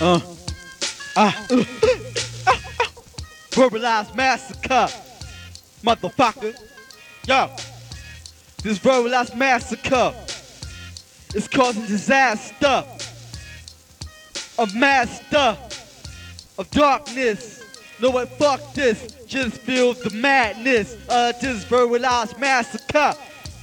Uh. Ah. Uh, uh, verbalized massacre. Motherfucker. Yo. This verbalized massacre is causing disaster. A master of darkness. No what fuck this. Just feel the madness of this verbalized massacre.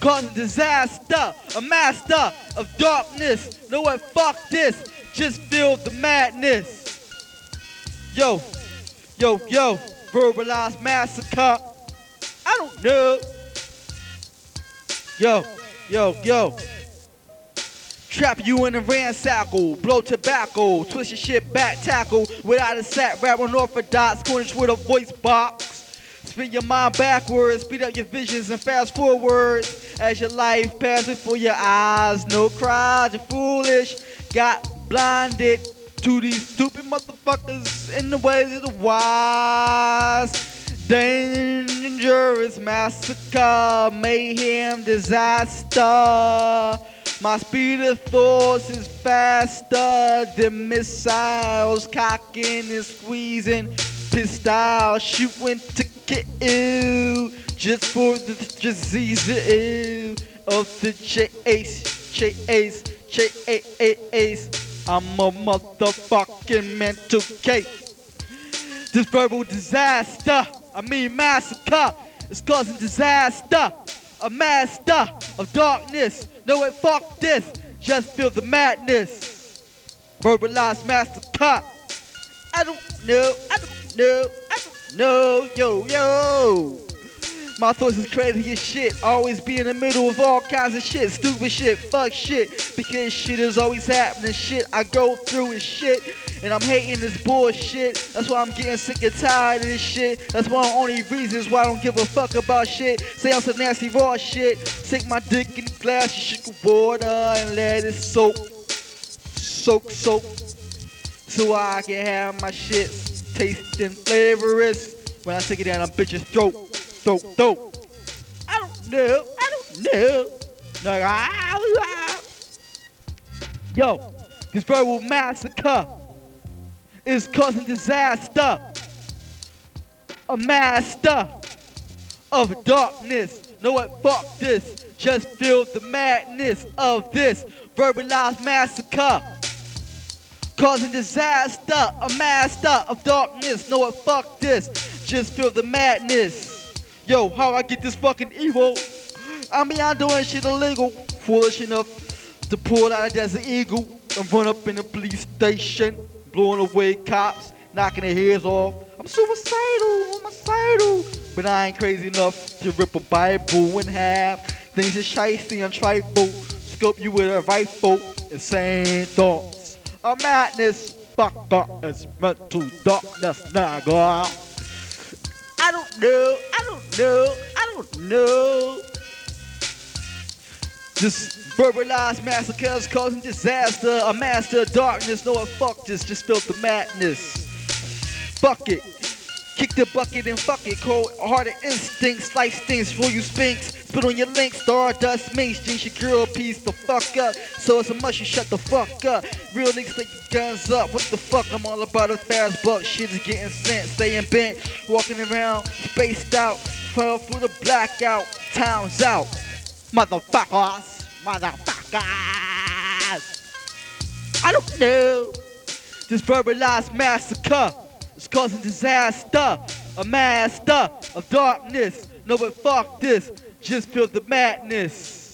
Causing disaster. A master of darkness. No what fuck this. Just feel the madness. Yo, yo, yo, verbalized massacre. I don't know. Yo, yo, yo. Trap you in a ransackle, blow tobacco, twist your shit back, tackle without a sack, rap unorthodox, cornish with a voice box. Spin your mind backwards, speed up your visions and fast forwards as your life passes before your eyes. No cries, you're foolish, got blinded to these stupid motherfuckers in the ways of the wise. Dangerous massacre, mayhem, disaster. My speed of thoughts is faster than missiles, cocking and squeezing, pistol shooting to kill, just for the disease of the chase, chase, chase. I'm a motherfucking mental case. This verbal disaster, I mean massacre, is causing disaster. A master of darkness. No, it fuck this. Just feel the madness. Verbalized massacre. I don't know, I don't know, I don't know, yo, yo. My thoughts is crazy as shit. Always be in the middle of all kinds of shit. Stupid shit, fuck shit. Because shit is always happening. Shit I go through is shit. And I'm hating this bullshit. That's why I'm getting sick and tired of this shit. That's one of the only reasons why I don't give a fuck about shit. Say I'm some nasty raw shit. Stick my dick in the glass, shook water and let it soak. Soak, soak. So I can have my shit tasting flavorous. When I take it down a bitch's throat throat, throat. I don't know. I don't know. Like, ah, ah. Yo, this verbal massacre is causing disaster. A master of darkness. Know what? Fuck this. Just feel the madness of this verbalized massacre. Causing disaster, a master of darkness. Know what? Fuck this. Just feel the madness. Yo, how I get this fucking evil? I mean, I'm doing shit illegal. Foolish enough to pull out a desert eagle and run up in the police station, blowing away cops, knocking their heads off. I'm suicidal, suicidal. But I ain't crazy enough to rip a Bible in half. Things are shiesty and trifle. Scope you with a rifle. Insane thoughts. A madness. Fuck darkness. Mental darkness. Nigga. I don't know. I don't know. I don't know. This verbalized massacre is causing disaster. A master of darkness. No, fuck this. Just felt the madness. Fuck it. Kick the bucket and fuck it. Cold hearted instinct. Slice things for you spinks. Spit on your link. Stardust minks. Jinx your girl piece the fuck up. So it's a must you shut the fuck up. Real niggas take your guns up. What the fuck? I'm all about a fast buck. Shit is getting sent. Staying bent. Walking around. Spaced out. Fell through the blackout. Town's out. Motherfuckers. Motherfuckers. I don't know. This verbalized massacre. It's causing disaster. A master of darkness. No, but fuck this. Just feel the madness.